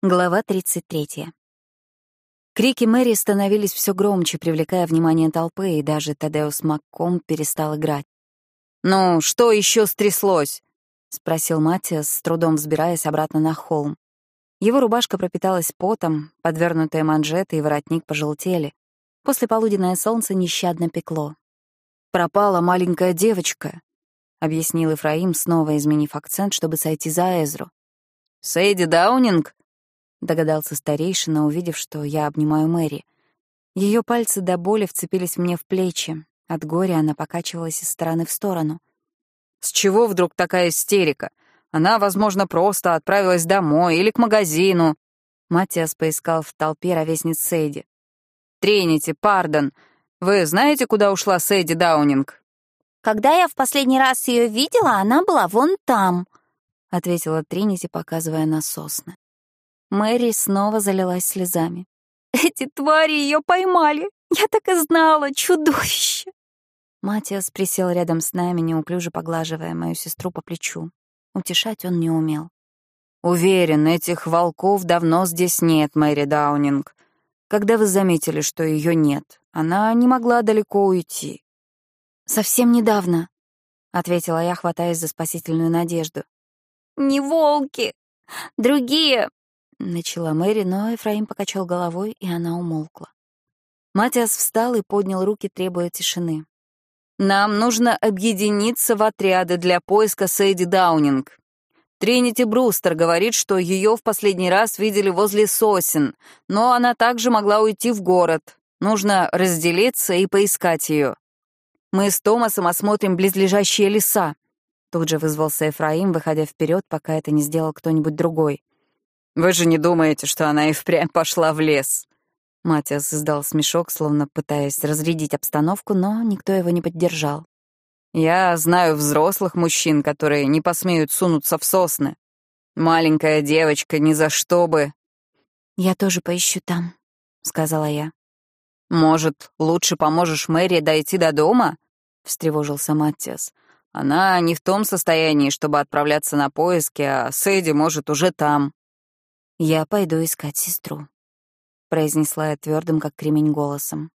Глава 33. Крики Мэри становились все громче, привлекая внимание толпы, и даже Тадеус Макком перестал играть. «Ну, что еще стряслось?» — спросил Матиас, с трудом взбираясь обратно на холм. Его рубашка пропиталась потом, подвернутые манжеты и воротник пожелтели. После полуденное солнце нещадно пекло. «Пропала маленькая девочка», — объяснил Ифраим, снова изменив акцент, чтобы сойти за Эзру. «Сэйди Даунинг?» — догадался старейшина, увидев, что я обнимаю Мэри. Ее пальцы до боли вцепились мне в плечи. От горя она покачивалась из стороны в сторону. «С чего вдруг такая истерика? Она, возможно, просто отправилась домой или к магазину». Матиас поискал в толпе ровесниц Сейди. «Тринити, пардон, вы знаете, куда ушла Сейди Даунинг?» «Когда я в последний раз ее видела, она была вон там», — ответила Тринити, показывая на сосны. Мэри снова залилась слезами. «Эти твари ее поймали! Я так и знала, чудовище!» Матиас присел рядом с нами, неуклюже поглаживая мою сестру по плечу. Утешать он не умел. «Уверен, этих волков давно здесь нет, Мэри Даунинг. Когда вы заметили, что ее нет, она не могла далеко уйти». «Совсем недавно», — ответила я, хватаясь за спасительную надежду. «Не волки! Другие, — начала Мэри, но Эфраим покачал головой, и она умолкла. Матиас встал и поднял руки, требуя тишины. «Нам нужно объединиться в отряды для поиска Сэйди Даунинг. Тринити Брустер говорит, что ее в последний раз видели возле сосен, но она также могла уйти в город. Нужно разделиться и поискать ее. Мы с Томасом осмотрим близлежащие леса». Тут же вызвался Эфраим, выходя вперед, пока это не сделал кто-нибудь другой. Вы же не думаете, что она и впрямь пошла в лес?» Матиас издал смешок, словно пытаясь разрядить обстановку, но никто его не поддержал. «Я знаю взрослых мужчин, которые не посмеют сунуться в сосны. Маленькая девочка ни за что бы...» «Я тоже поищу там», — сказала я. «Может, лучше поможешь Мэри дойти до дома?» — встревожился Маттиас. «Она не в том состоянии, чтобы отправляться на поиски, а Сэдди, может, уже там». «Я пойду искать сестру», — произнесла я твердым, как кремень, голосом.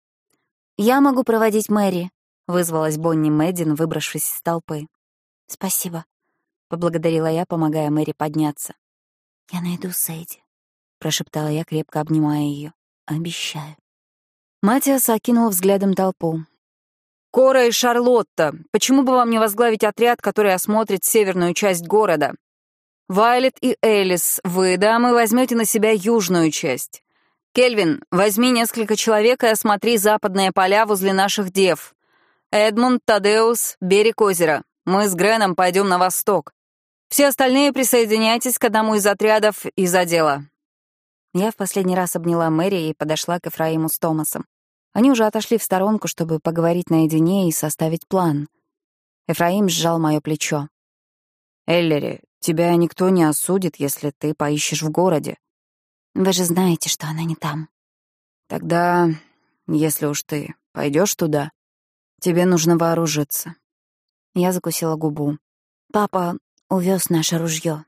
«Я могу проводить Мэри», — вызвалась Бонни Мэддин, выбравшись из толпы. «Спасибо», — поблагодарила я, помогая Мэри подняться. «Я найду Сейди», — прошептала я, крепко обнимая ее. «Обещаю». Матиас окинул взглядом толпу. «Кора и Шарлотта, почему бы вам не возглавить отряд, который осмотрит северную часть города? Вайлет и Элис, вы, дамы, возьмете на себя южную часть. Кельвин, возьми несколько человек и осмотри западные поля возле наших дев. Эдмунд, Тадеус, берег озера. Мы с Греном пойдем на восток. Все остальные присоединяйтесь к одному из отрядов из отдела. Я в последний раз обняла Мэри и подошла к Эфраиму с Томасом. Они уже отошли в сторонку, чтобы поговорить наедине и составить план. Эфраим сжал мое плечо. «Эллери, Тебя никто не осудит, если ты поищешь в городе. Вы же знаете, что она не там. Тогда, если уж ты пойдешь туда, тебе нужно вооружиться. Я закусила губу. Папа увез наше ружье.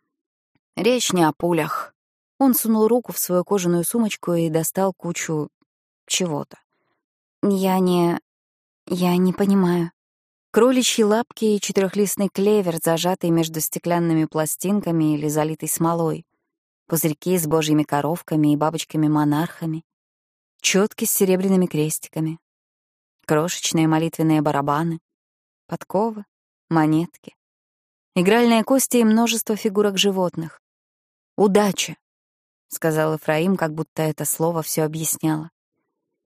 Речь не о пулях. Он сунул руку в свою кожаную сумочку и достал кучу чего-то. Я не... я не понимаю. Кроличьи лапки и четырехлистный клевер, зажатый между стеклянными пластинками или залитый смолой. Пузырьки с божьими коровками и бабочками-монархами. Четки с серебряными крестиками. Крошечные молитвенные барабаны. Подковы, монетки. Игральные кости и множество фигурок животных. «Удача», — сказал Эфраим, как будто это слово все объясняло.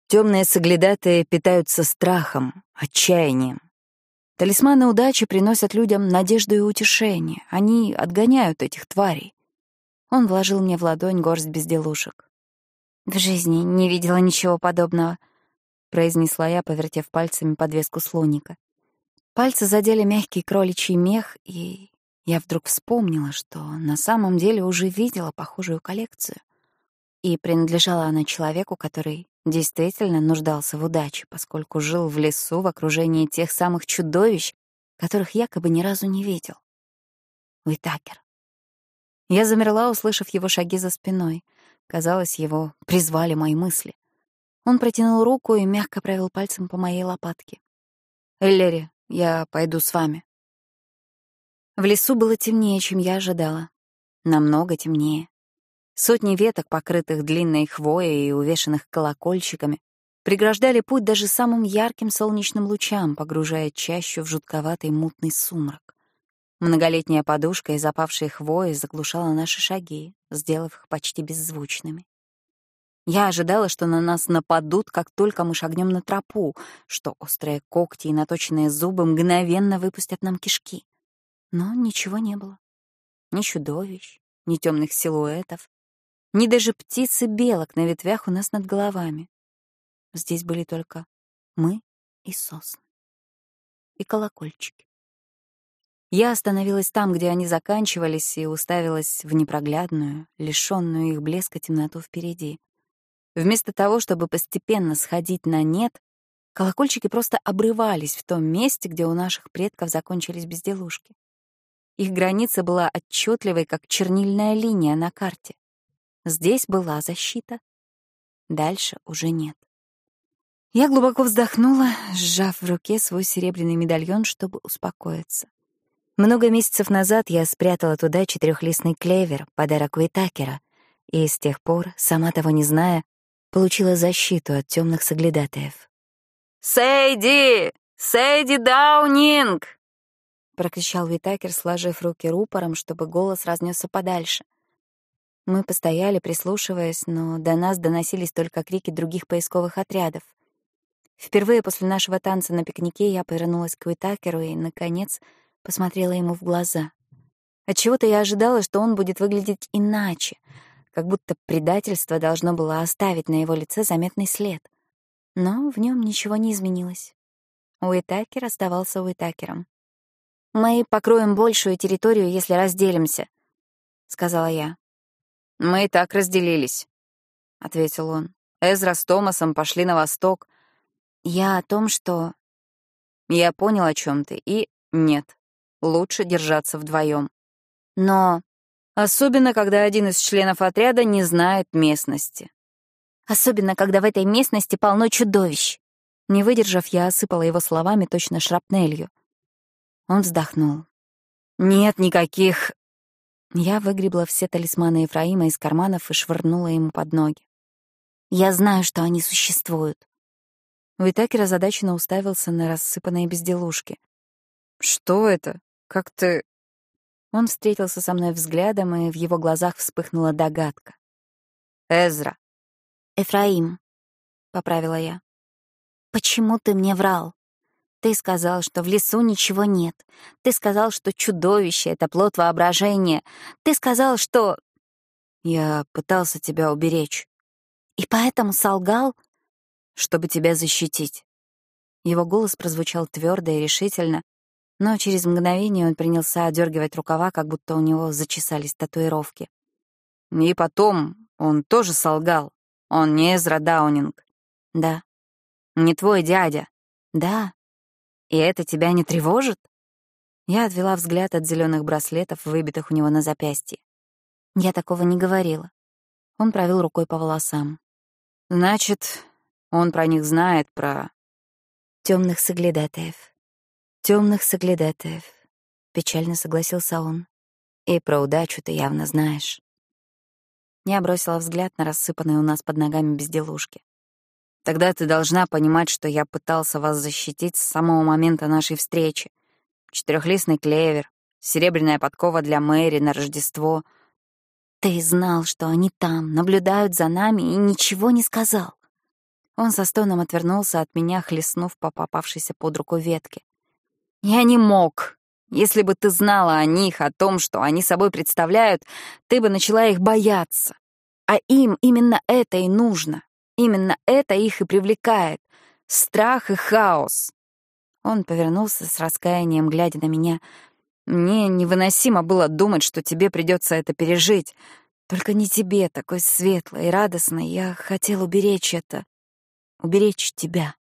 Темные соглядатые питаются страхом, отчаянием, Талисманы удачи приносят людям надежду и утешение. Они отгоняют этих тварей. Он вложил мне в ладонь горсть безделушек. «В жизни не видела ничего подобного», — произнесла я, повертев пальцами подвеску слоника. Пальцы задели мягкий кроличий мех, и я вдруг вспомнила, что на самом деле уже видела похожую коллекцию. И принадлежала она человеку, который действительно нуждался в удаче, поскольку жил в лесу в окружении тех самых чудовищ, которых якобы ни разу не видел. Уитакер. Я замерла, услышав его шаги за спиной. Казалось, его призвали мои мысли. Он протянул руку и мягко провел пальцем по моей лопатке. «Эллери, я пойду с вами». В лесу было темнее, чем я ожидала. Намного темнее. Сотни веток, покрытых длинной хвоей и увешанных колокольчиками, преграждали путь даже самым ярким солнечным лучам, погружая чащу в жутковатый мутный сумрак. Многолетняя подушка из опавшей хвои заглушала наши шаги, сделав их почти беззвучными. Я ожидала, что на нас нападут, как только мы шагнем на тропу, что острые когти и наточенные зубы мгновенно выпустят нам кишки. Но ничего не было. Ни чудовищ, ни темных силуэтов, ни даже птиц и белок на ветвях у нас над головами. Здесь были только мы и сосны. И колокольчики. Я остановилась там, где они заканчивались, и уставилась в непроглядную, лишённую их блеска темноту впереди. Вместо того, чтобы постепенно сходить на «нет», колокольчики просто обрывались в том месте, где у наших предков закончились безделушки. Их граница была отчетливой, как чернильная линия на карте. Здесь была защита, дальше уже нет. Я глубоко вздохнула, сжав в руке свой серебряный медальон, чтобы успокоиться. Много месяцев назад я спрятала туда четырехлистный клевер, подарок Уитакера, и с тех пор, сама того не зная, получила защиту от темных соглядатаев. «Сейди! Сейди Даунинг!» — прокричал Витакер, сложив руки рупором, чтобы голос разнесся подальше. Мы постояли, прислушиваясь, но до нас доносились только крики других поисковых отрядов. Впервые после нашего танца на пикнике я повернулась к Уитакеру и, наконец, посмотрела ему в глаза. Отчего-то я ожидала, что он будет выглядеть иначе, как будто предательство должно было оставить на его лице заметный след. Но в нем ничего не изменилось. Уитакер оставался Уитакером. «Мы покроем большую территорию, если разделимся», — сказала я. «Мы и так разделились», — ответил он. «Эзра с Томасом пошли на восток. Я о том, что...» «Я понял, о чем ты, и нет. Лучше держаться вдвоем. Но... Особенно, когда один из членов отряда не знает местности. Особенно, когда в этой местности полно чудовищ. Не выдержав, я осыпала его словами точно шрапнелью. Он вздохнул. «Нет никаких...» Я выгребла все талисманы Ефраима из карманов и швырнула ему под ноги. «Я знаю, что они существуют». Уитакер озадаченно уставился на рассыпанные безделушки. «Что это? Как ты...» Он встретился со мной взглядом, и в его глазах вспыхнула догадка. «Эзра». «Эфраим», — поправила я. «Почему ты мне врал?» Ты сказал, что в лесу ничего нет. Ты сказал, что чудовище — это плод воображения. Ты сказал, что... Я пытался тебя уберечь. И поэтому солгал? Чтобы тебя защитить. Его голос прозвучал твердо и решительно, но через мгновение он принялся одергивать рукава, как будто у него зачесались татуировки. И потом он тоже солгал. Он не Эзра Даунинг. Да. Не твой дядя. Да. И это тебя не тревожит? Я отвела взгляд от зеленых браслетов, выбитых у него на запястье. Я такого не говорила. Он провел рукой по волосам. Значит, он про них знает, про... темных соглядатаев. Темных соглядатаев. Печально согласился он. И про удачу ты явно знаешь. Я бросила взгляд на рассыпанные у нас под ногами безделушки. Тогда ты должна понимать, что я пытался вас защитить с самого момента нашей встречи. Четырехлистный клевер, серебряная подкова для Мэри на Рождество. Ты знал, что они там, наблюдают за нами, и ничего не сказал. Он со стоном отвернулся от меня, хлестнув по попавшейся под руку ветке. «Я не мог. Если бы ты знала о них, о том, что они собой представляют, ты бы начала их бояться. А им именно это и нужно. Именно это их и привлекает. Страх и хаос. Он повернулся с раскаянием, глядя на меня. Мне невыносимо было думать, что тебе придется это пережить. Только не тебе, такой светлой и радостной. Я хотел уберечь это. Уберечь тебя.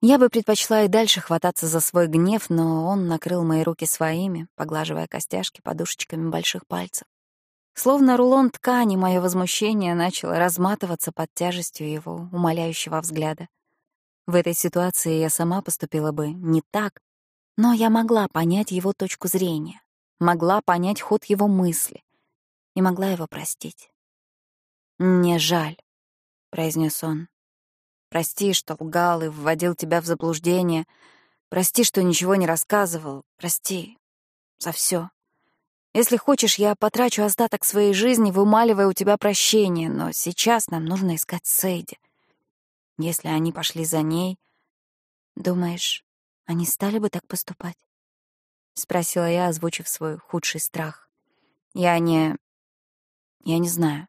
Я бы предпочла и дальше хвататься за свой гнев, но он накрыл мои руки своими, поглаживая костяшки подушечками больших пальцев. Словно рулон ткани, мое возмущение начало разматываться под тяжестью его умоляющего взгляда. В этой ситуации я сама поступила бы не так, но я могла понять его точку зрения, могла понять ход его мысли и могла его простить. «Мне жаль», — произнес он. «Прости, что лгал и вводил тебя в заблуждение. Прости, что ничего не рассказывал. Прости за все. Если хочешь, я потрачу остаток своей жизни, вымаливая у тебя прощение, но сейчас нам нужно искать Сейди. Если они пошли за ней, думаешь, они стали бы так поступать? Спросила я, озвучив свой худший страх. Я не... Я не знаю.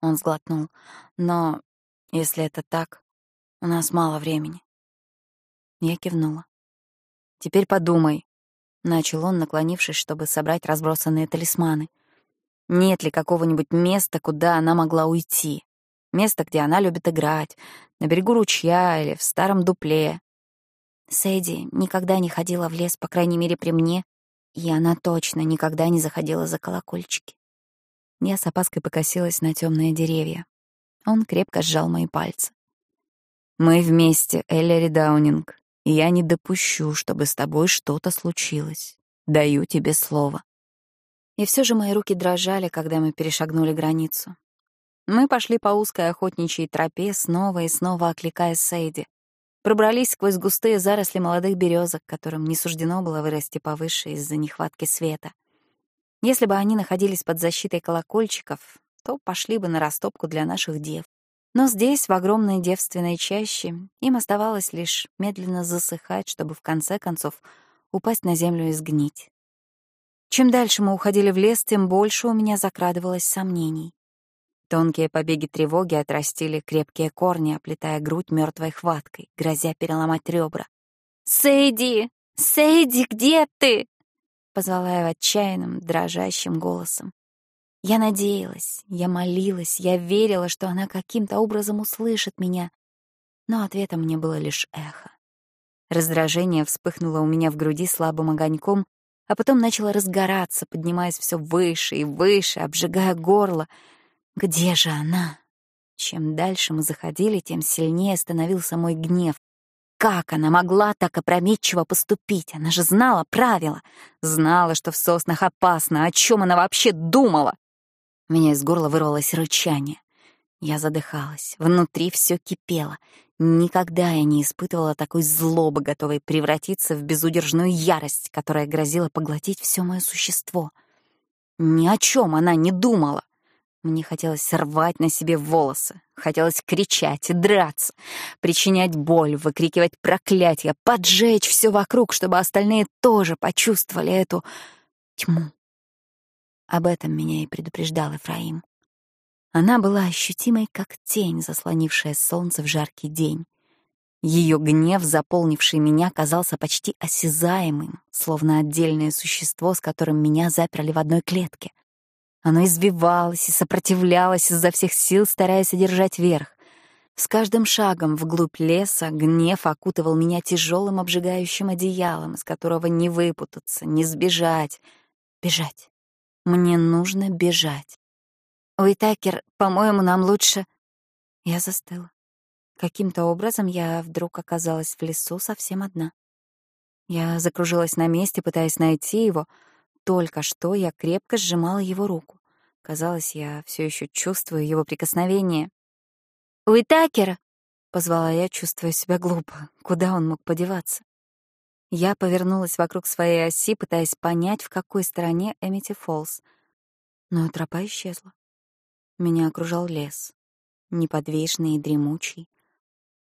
Он сглотнул. Но если это так, у нас мало времени. Я кивнула. Теперь подумай, начал он, наклонившись, чтобы собрать разбросанные талисманы. Нет ли какого-нибудь места, куда она могла уйти? Место, где она любит играть, на берегу ручья или в старом дупле. Сэйди никогда не ходила в лес, по крайней мере, при мне, и она точно никогда не заходила за колокольчики. Я с опаской покосилась на темные деревья. Он крепко сжал мои пальцы. «Мы вместе, Эллери Даунинг, я не допущу, чтобы с тобой что-то случилось. Даю тебе слово». И все же мои руки дрожали, когда мы перешагнули границу. Мы пошли по узкой охотничьей тропе, снова и снова окликая Сейди. Пробрались сквозь густые заросли молодых березок, которым не суждено было вырасти повыше из-за нехватки света. Если бы они находились под защитой колокольчиков, то пошли бы на растопку для наших дев. Но здесь, в огромной девственной чаще, им оставалось лишь медленно засыхать, чтобы в конце концов упасть на землю и сгнить. Чем дальше мы уходили в лес, тем больше у меня закрадывалось сомнений. Тонкие побеги тревоги отрастили крепкие корни, оплетая грудь мертвой хваткой, грозя переломать ребра. «Сэйди! Сэйди, где ты?» — позвала я отчаянным, дрожащим голосом. Я надеялась, я молилась, я верила, что она каким-то образом услышит меня, но ответом мне было лишь эхо. Раздражение вспыхнуло у меня в груди слабым огоньком, а потом начало разгораться, поднимаясь все выше и выше, обжигая горло. Где же она? Чем дальше мы заходили, тем сильнее становился мой гнев. Как она могла так опрометчиво поступить? Она же знала правила. Знала, что в соснах опасно. О чем она вообще думала? Меня из горла вырвалось рычание. Я задыхалась. Внутри все кипело. Никогда я не испытывала такой злобы, готовой превратиться в безудержную ярость, которая грозила поглотить все мое существо. Ни о чем она не думала. Мне хотелось рвать на себе волосы, хотелось кричать драться, причинять боль, выкрикивать проклятия, поджечь все вокруг, чтобы остальные тоже почувствовали эту тьму. Об этом меня и предупреждал Ефраим. Она была ощутимой, как тень, заслонившая солнце в жаркий день. Ее гнев, заполнивший меня, казался почти осязаемым, словно отдельное существо, с которым меня заперли в одной клетке. Оно извивалось и сопротивлялось изо всех сил, стараясь одержать верх. С каждым шагом вглубь леса гнев окутывал меня тяжелым обжигающим одеялом, из которого не выпутаться, не сбежать. Бежать. Мне нужно бежать. Уитакер, по-моему, нам лучше... Я застыла. Каким-то образом я вдруг оказалась в лесу совсем одна. Я закружилась на месте, пытаясь найти его — только что я крепко сжимала его руку. Казалось, я все еще чувствую его прикосновение. «Уитакер!» — позвала я, чувствуя себя глупо. Куда он мог подеваться? Я повернулась вокруг своей оси, пытаясь понять, в какой стороне Эмити Фолс. Но тропа исчезла. Меня окружал лес, неподвижный и дремучий.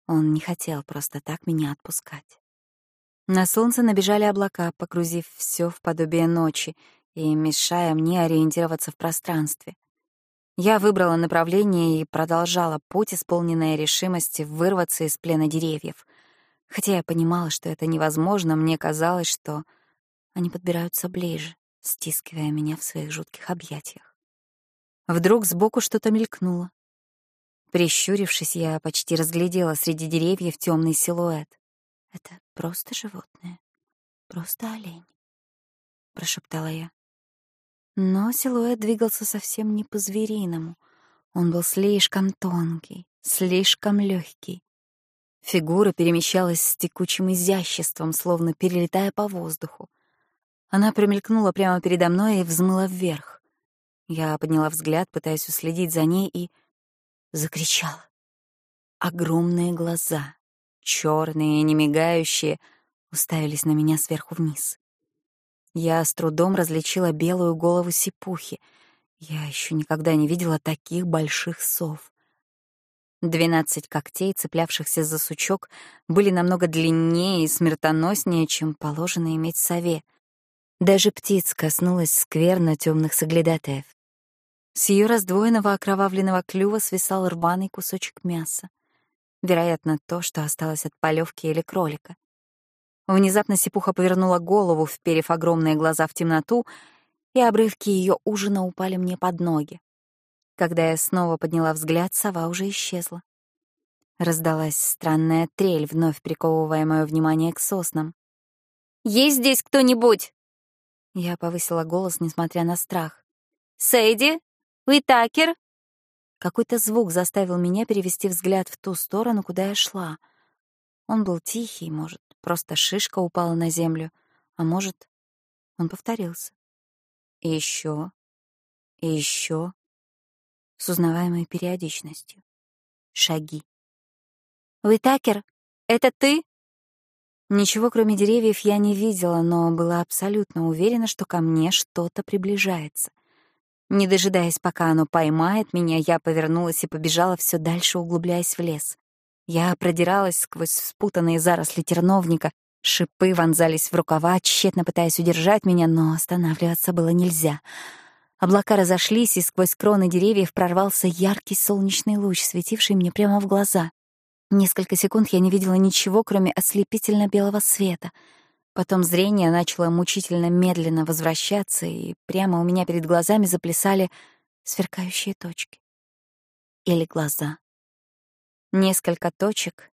Он не хотел просто так меня отпускать. На солнце набежали облака, погрузив все в подобие ночи и мешая мне ориентироваться в пространстве. Я выбрала направление и продолжала путь, исполненная решимости вырваться из плена деревьев. Хотя я понимала, что это невозможно, мне казалось, что они подбираются ближе, стискивая меня в своих жутких объятиях. Вдруг сбоку что-то мелькнуло. Прищурившись, я почти разглядела среди деревьев темный силуэт. Это просто животное. Просто олень. Прошептала я. Но силуэт двигался совсем не по-звериному. Он был слишком тонкий, слишком легкий. Фигура перемещалась с текучим изяществом, словно перелетая по воздуху. Она промелькнула прямо передо мной и взмыла вверх. Я подняла взгляд, пытаясь уследить за ней, и закричала. Огромные глаза, черные и немигающие, уставились на меня сверху вниз. Я с трудом различила белую голову сипухи. Я еще никогда не видела таких больших сов. Двенадцать когтей, цеплявшихся за сучок, были намного длиннее и смертоноснее, чем положено иметь сове. Даже птиц коснулась скверно темных соглядатаев. С ее раздвоенного окровавленного клюва свисал рваный кусочек мяса. Вероятно, то, что осталось от полевки или кролика. Внезапно Сипуха повернула голову, вперев огромные глаза в темноту, и обрывки ее ужина упали мне под ноги. Когда я снова подняла взгляд, сова уже исчезла. Раздалась странная трель, вновь приковывая мое внимание к соснам. «Есть здесь кто-нибудь?» Я повысила голос, несмотря на страх. «Сэйди? Уитакер?» Какой-то звук заставил меня перевести взгляд в ту сторону, куда я шла. Он был тихий, может, Просто шишка упала на землю, а может, он повторился. И еще, и еще, с узнаваемой периодичностью. Шаги. «Уитакер, это ты?» Ничего, кроме деревьев, я не видела, но была абсолютно уверена, что ко мне что-то приближается. Не дожидаясь, пока оно поймает меня, я повернулась и побежала все дальше, углубляясь в лес. Я продиралась сквозь спутанные заросли терновника, шипы вонзались в рукава, тщетно пытаясь удержать меня, но останавливаться было нельзя. Облака разошлись, и сквозь кроны деревьев прорвался яркий солнечный луч, светивший мне прямо в глаза. Несколько секунд я не видела ничего, кроме ослепительно-белого света. Потом зрение начало мучительно медленно возвращаться, и прямо у меня перед глазами заплясали сверкающие точки. Или глаза. Несколько точек,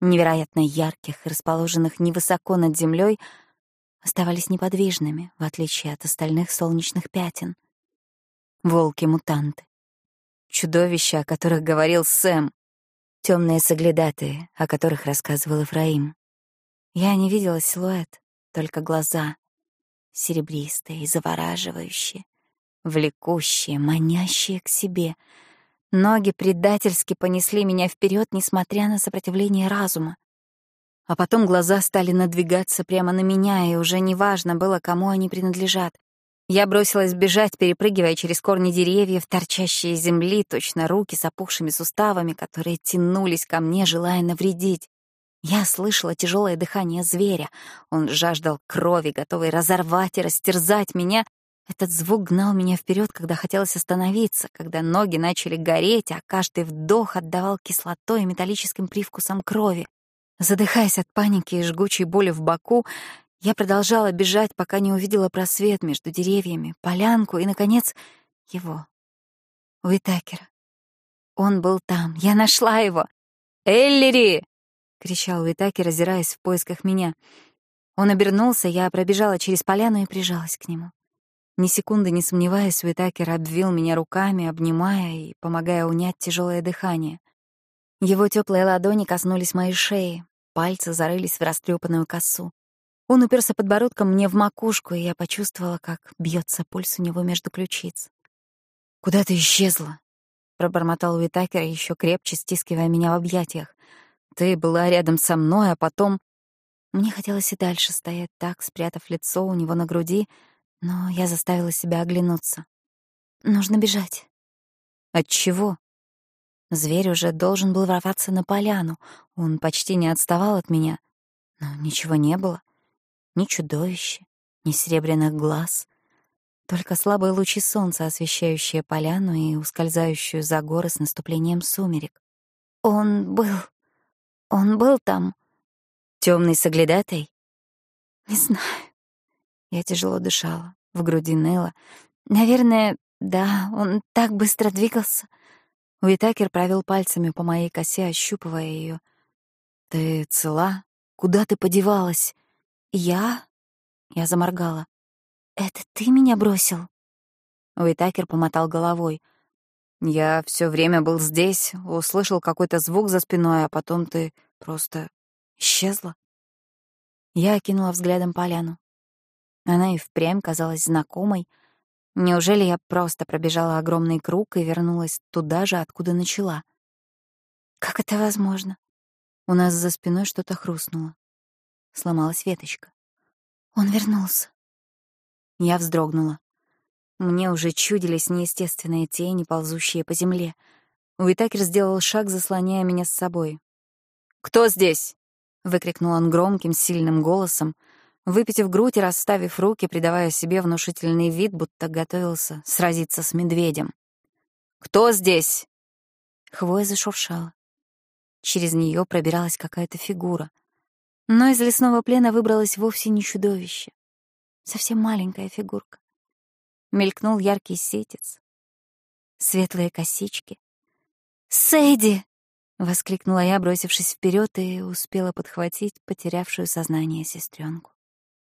невероятно ярких, расположенных невысоко над землей, оставались неподвижными, в отличие от остальных солнечных пятен. Волки-мутанты. Чудовища, о которых говорил Сэм. Темные соглядатые, о которых рассказывал Ифраим. Я не видела силуэт, только глаза. Серебристые завораживающие, влекущие, манящие к себе — Ноги предательски понесли меня вперед, несмотря на сопротивление разума. А потом глаза стали надвигаться прямо на меня, и уже неважно было, кому они принадлежат. Я бросилась бежать, перепрыгивая через корни деревьев, торчащие из земли, точно руки с опухшими суставами, которые тянулись ко мне, желая навредить. Я слышала тяжелое дыхание зверя. Он жаждал крови, готовый разорвать и растерзать меня, этот звук гнал меня вперед, когда хотелось остановиться, когда ноги начали гореть, а каждый вдох отдавал кислотой и металлическим привкусом крови. Задыхаясь от паники и жгучей боли в боку, я продолжала бежать, пока не увидела просвет между деревьями, полянку и, наконец, его. Уитакера. Он был там. Я нашла его. «Эллири!» — кричал Уитакер, озираясь в поисках меня. Он обернулся, я пробежала через поляну и прижалась к нему. Ни секунды не сомневаясь, Уитакер обвил меня руками, обнимая и помогая унять тяжелое дыхание. Его теплые ладони коснулись моей шеи, пальцы зарылись в растрепанную косу. Он уперся подбородком мне в макушку, и я почувствовала, как бьется пульс у него между ключиц. «Куда ты исчезла?» — пробормотал Уитакер, еще крепче стискивая меня в объятиях. «Ты была рядом со мной, а потом...» Мне хотелось и дальше стоять так, спрятав лицо у него на груди, но я заставила себя оглянуться. Нужно бежать. От чего? Зверь уже должен был ворваться на поляну. Он почти не отставал от меня. Но ничего не было. Ни чудовища, ни серебряных глаз. Только слабые лучи солнца, освещающие поляну и ускользающую за горы с наступлением сумерек. Он был... Он был там. Темный соглядатай? Не знаю. Я тяжело дышала, в груди ныло. Наверное, да, он так быстро двигался. Уитакер провел пальцами по моей косе, ощупывая ее. «Ты цела? Куда ты подевалась?» «Я?» Я заморгала. «Это ты меня бросил?» Уитакер помотал головой. «Я все время был здесь, услышал какой-то звук за спиной, а потом ты просто исчезла». Я окинула взглядом поляну. Она и впрямь казалась знакомой. Неужели я просто пробежала огромный круг и вернулась туда же, откуда начала? Как это возможно? У нас за спиной что-то хрустнуло. Сломалась веточка. Он вернулся. Я вздрогнула. Мне уже чудились неестественные тени, ползущие по земле. Уитакер сделал шаг, заслоняя меня с собой. «Кто здесь?» — выкрикнул он громким, сильным голосом, выпитив грудь и расставив руки, придавая себе внушительный вид, будто готовился сразиться с медведем. «Кто здесь?» Хвоя зашуршала. Через нее пробиралась какая-то фигура. Но из лесного плена выбралась вовсе не чудовище. Совсем маленькая фигурка. Мелькнул яркий сетец. Светлые косички. «Сейди!» — воскликнула я, бросившись вперед, и успела подхватить потерявшую сознание сестренку.